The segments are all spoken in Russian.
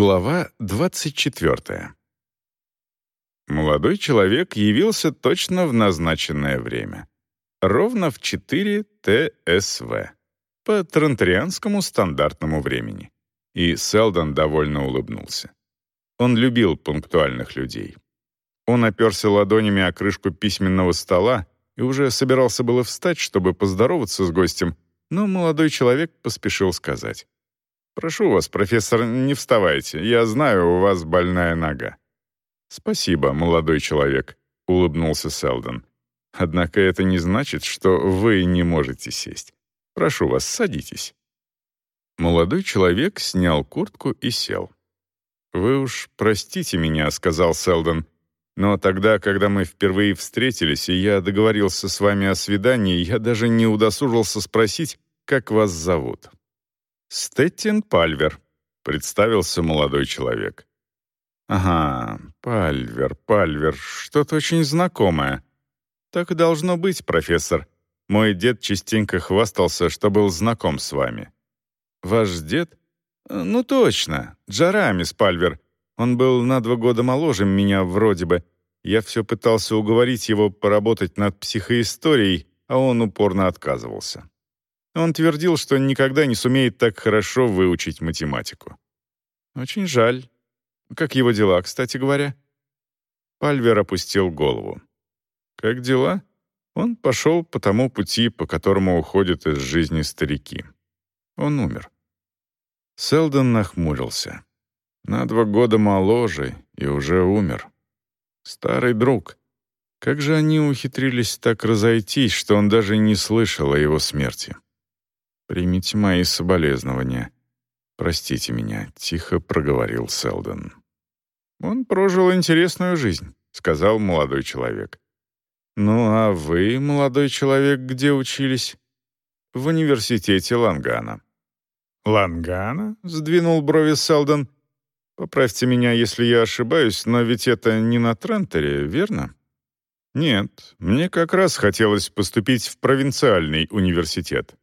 Глава 24. Молодой человек явился точно в назначенное время. Ровно в 4 ТСВ. По транторианскому стандартному времени. И Селдон довольно улыбнулся. Он любил пунктуальных людей. Он оперся ладонями о крышку письменного стола и уже собирался было встать, чтобы поздороваться с гостем, но молодой человек поспешил сказать. «Прошу вас, профессор, не вставайте. Я знаю, у вас больная нога». «Спасибо, молодой человек», — улыбнулся Селдон. «Однако это не значит, что вы не можете сесть. Прошу вас, садитесь». Молодой человек снял куртку и сел. «Вы уж простите меня», — сказал Селдон. «Но тогда, когда мы впервые встретились, и я договорился с вами о свидании, я даже не удосужился спросить, как вас зовут. «Стеттин Пальвер», — представился молодой человек. «Ага, Пальвер, Пальвер, что-то очень знакомое. Так и должно быть, профессор. Мой дед частенько хвастался, что был знаком с вами». «Ваш дед?» «Ну точно, Джарамис Пальвер. Он был на два года моложе меня вроде бы. Я все пытался уговорить его поработать над психоисторией, а он упорно отказывался. Он твердил, что никогда не сумеет так хорошо выучить математику. Очень жаль. Как его дела, кстати говоря? Пальвер опустил голову. Как дела? Он пошел по тому пути, по которому уходят из жизни старики. Он умер. Селдон нахмурился. На два года моложе и уже умер. Старый друг. Как же они ухитрились так разойтись, что он даже не слышал о его смерти? «Примите мои соболезнования. Простите меня», — тихо проговорил Селдон. «Он прожил интересную жизнь», — сказал молодой человек. «Ну а вы, молодой человек, где учились?» «В университете Лангана». «Лангана?» — сдвинул брови Селдон. «Поправьте меня, если я ошибаюсь, но ведь это не на Трентере, верно?» «Нет, мне как раз хотелось поступить в провинциальный университет.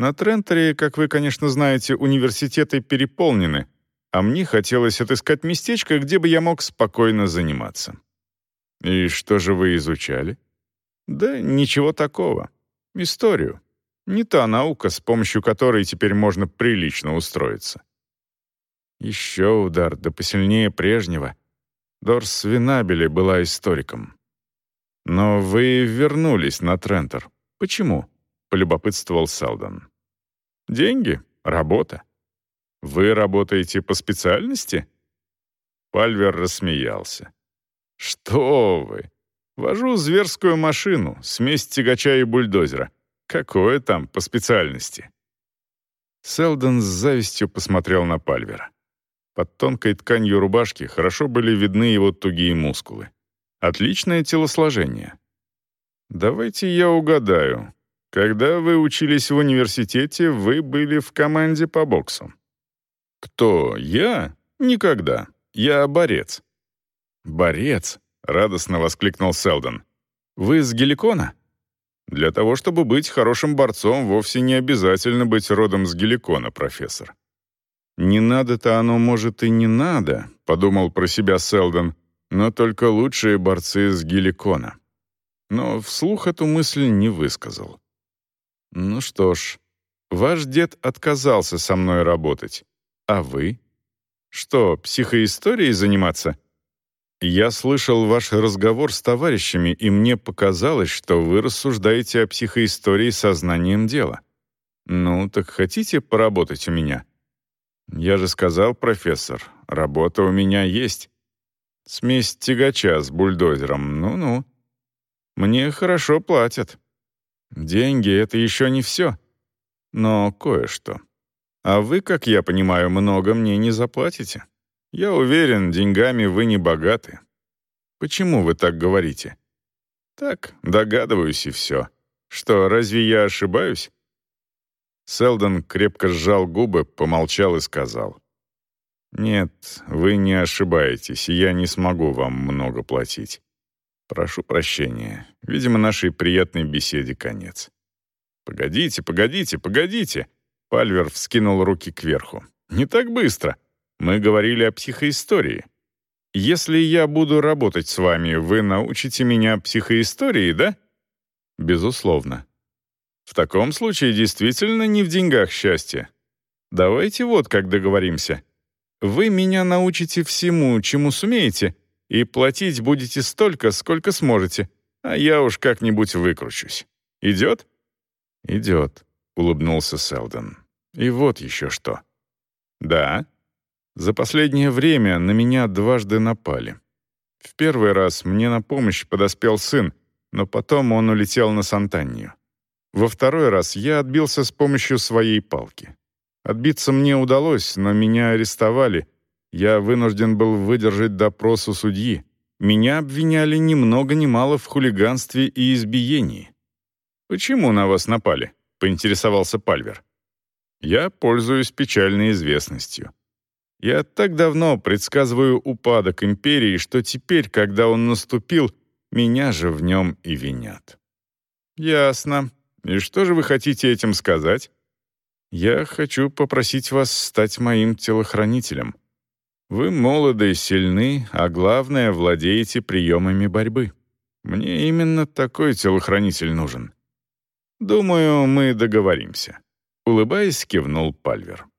На Тренторе, как вы, конечно, знаете, университеты переполнены, а мне хотелось отыскать местечко, где бы я мог спокойно заниматься. И что же вы изучали? Да ничего такого. Историю. Не та наука, с помощью которой теперь можно прилично устроиться. Еще удар, да посильнее прежнего. Дорс Винабели была историком. Но вы вернулись на Трентор. Почему? полюбопытствовал Селдон. Деньги, работа. Вы работаете по специальности? Пальвер рассмеялся. Что вы? Вожу зверскую машину, смесь тягача и бульдозера. Какое там по специальности? Селдон с завистью посмотрел на Пальвера. Под тонкой тканью рубашки хорошо были видны его тугие мускулы. Отличное телосложение. «Давайте я угадаю. Когда вы учились в университете, вы были в команде по боксу. Кто? Я? Никогда. Я борец. Борец? Радостно воскликнул Селдон. Вы с Геликона? Для того, чтобы быть хорошим борцом, вовсе не обязательно быть родом с Геликона, профессор. Не надо-то оно, может, и не надо, подумал про себя Селдон, но только лучшие борцы с Геликона. Но вслух эту мысль не высказал. «Ну что ж, ваш дед отказался со мной работать. А вы? Что, психоисторией заниматься?» «Я слышал ваш разговор с товарищами, и мне показалось, что вы рассуждаете о психоистории сознанием дела. Ну, так хотите поработать у меня?» «Я же сказал, профессор, работа у меня есть. Смесь тягача с бульдозером, ну-ну. Мне хорошо платят». Деньги — это еще не все. Но кое-что. А вы, как я понимаю, много мне не заплатите. Я уверен, деньгами вы не богаты. Почему вы так говорите? Так, догадываюсь и все. Что, разве я ошибаюсь? Селдон крепко сжал губы, помолчал и сказал. «Нет, вы не ошибаетесь, и я не смогу вам много платить. Прошу прощения. Видимо, нашей приятной беседе конец. Погодите, погодите, погодите. Пальвер вскинул руки кверху. Не так быстро. Мы говорили о психоистории. Если я буду работать с вами, вы научите меня психоистории, да? Безусловно. В таком случае действительно не в деньгах счастье. Давайте вот как договоримся. Вы меня научите всему, чему сумеете, и платить будете столько, сколько сможете, а я уж как-нибудь выкручусь. Идет? Идет, улыбнулся Селдон. И вот еще что. Да. За последнее время на меня дважды напали. В первый раз мне на помощь подоспел сын, но потом он улетел на Сантанию. Во второй раз я отбился с помощью своей палки. Отбиться мне удалось, но меня арестовали. Я вынужден был выдержать допрос у судьи. Меня обвиняли ни много ни мало в хулиганстве и избиении. «Почему на вас напали?» — поинтересовался Пальвер. «Я пользуюсь печальной известностью. Я так давно предсказываю упадок империи, что теперь, когда он наступил, меня же в нем и винят». «Ясно. И что же вы хотите этим сказать?» «Я хочу попросить вас стать моим телохранителем. Вы молоды, сильны, а главное, владеете приемами борьбы. Мне именно такой телохранитель нужен. Думаю, мы договоримся». Улыбаясь, кивнул Пальвер.